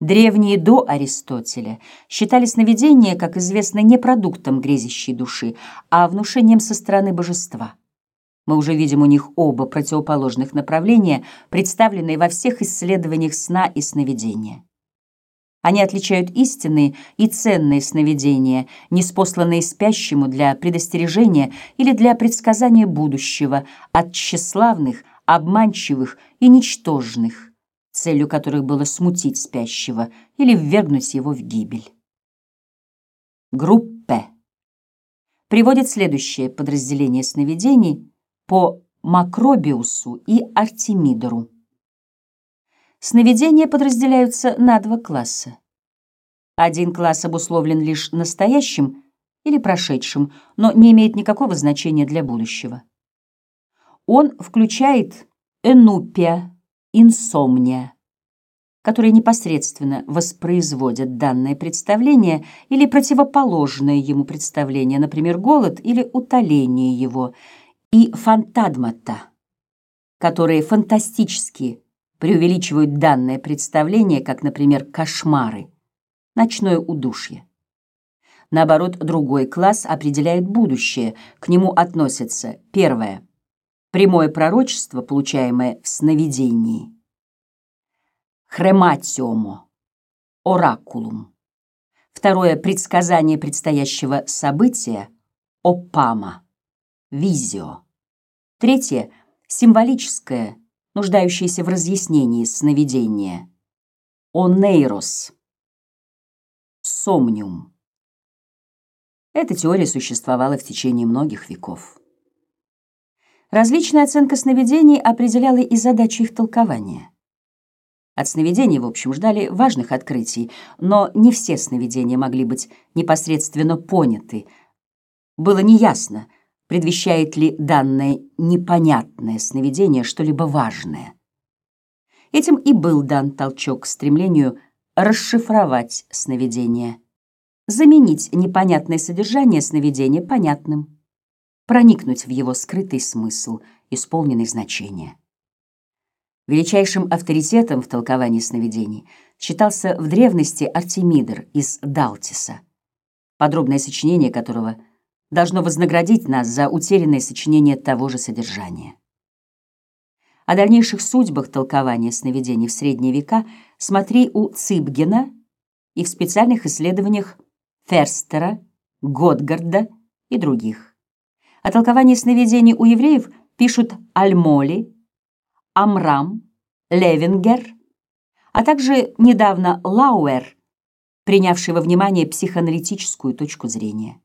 Древние до Аристотеля считали сновидение, как известно, не продуктом грезящей души, а внушением со стороны божества. Мы уже видим у них оба противоположных направления, представленные во всех исследованиях сна и сновидения. Они отличают истинные и ценные сновидения, неспосланные спящему для предостережения или для предсказания будущего, от тщеславных, обманчивых и ничтожных, целью которых было смутить спящего или ввергнуть его в гибель. Группе приводит следующее подразделение сновидений по Макробиусу и Артемидору. Сновидения подразделяются на два класса. Один класс обусловлен лишь настоящим или прошедшим, но не имеет никакого значения для будущего. Он включает энупия, инсомния, которые непосредственно воспроизводят данное представление или противоположное ему представление, например, голод или утоление его, и фантадмата, которые фантастически преувеличивают данное представление, как, например, кошмары, ночное удушье. Наоборот, другой класс определяет будущее. К нему относятся первое – прямое пророчество, получаемое в сновидении – хрематиомо, оракулум. Второе — предсказание предстоящего события, опама, визио. Третье — символическое, нуждающееся в разъяснении сновидение, онейрос, сомниум. Эта теория существовала в течение многих веков. Различная оценка сновидений определяла и задачи их толкования. От сновидений, в общем, ждали важных открытий, но не все сновидения могли быть непосредственно поняты. Было неясно, предвещает ли данное непонятное сновидение что-либо важное. Этим и был дан толчок к стремлению расшифровать сновидение, заменить непонятное содержание сновидения понятным, проникнуть в его скрытый смысл, исполненный значения. Величайшим авторитетом в толковании сновидений считался в древности Артемидор из Далтиса, подробное сочинение которого должно вознаградить нас за утерянное сочинение того же содержания. О дальнейших судьбах толкования сновидений в средние века смотри у Цибгена и в специальных исследованиях Ферстера, Готгарда и других. О толковании сновидений у евреев пишут Альмоли, Амрам, Левингер, а также недавно Лауэр, принявший во внимание психоаналитическую точку зрения.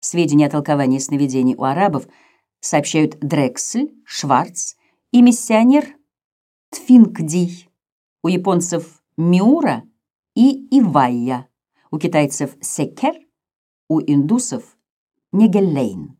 Сведения о толковании сновидений у арабов сообщают Дрексель, Шварц и миссионер Тфингди, у японцев Миура и Ивайя, у китайцев Секер, у индусов Негеллейн.